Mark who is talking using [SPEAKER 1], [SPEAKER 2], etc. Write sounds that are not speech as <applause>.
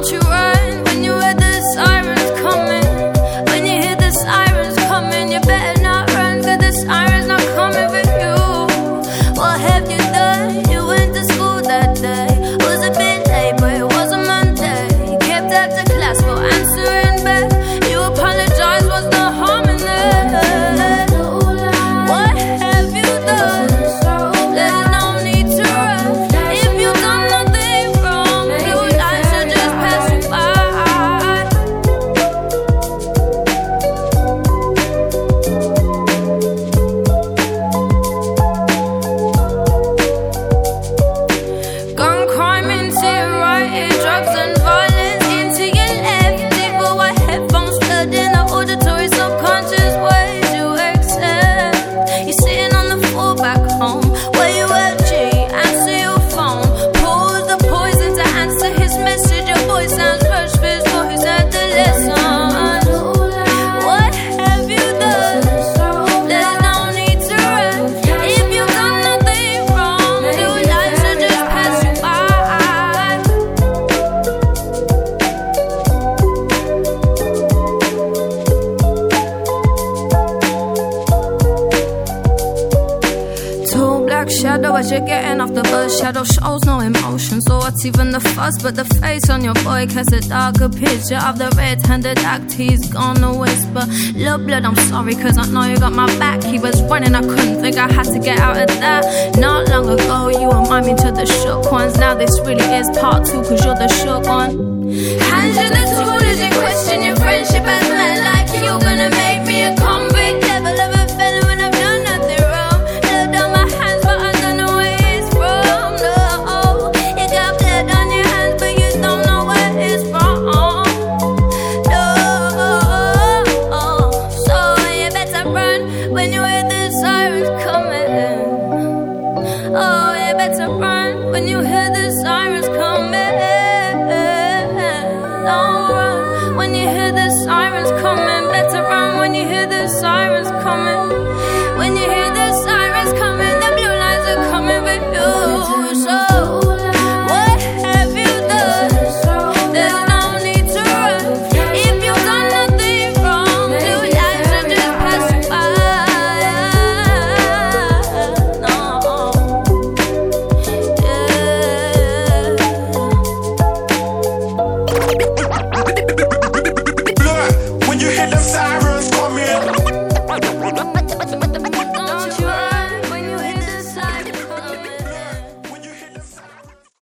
[SPEAKER 1] Don't you run. As you're getting off the bus. Shadow shows no emotion, so what's even the fuss? But the face on your boy casts a darker picture of the red-handed act he's gonna whisper. Love blood, I'm sorry, cause I know you got my back. He was running, I couldn't think I had to get out of that. Not long ago, you remind me to the shook ones. Now this really is part two, cause you're the shook one. Hands in the tool as you question your friendship as Oh, you better run when you hear the sirens. Bye. <laughs>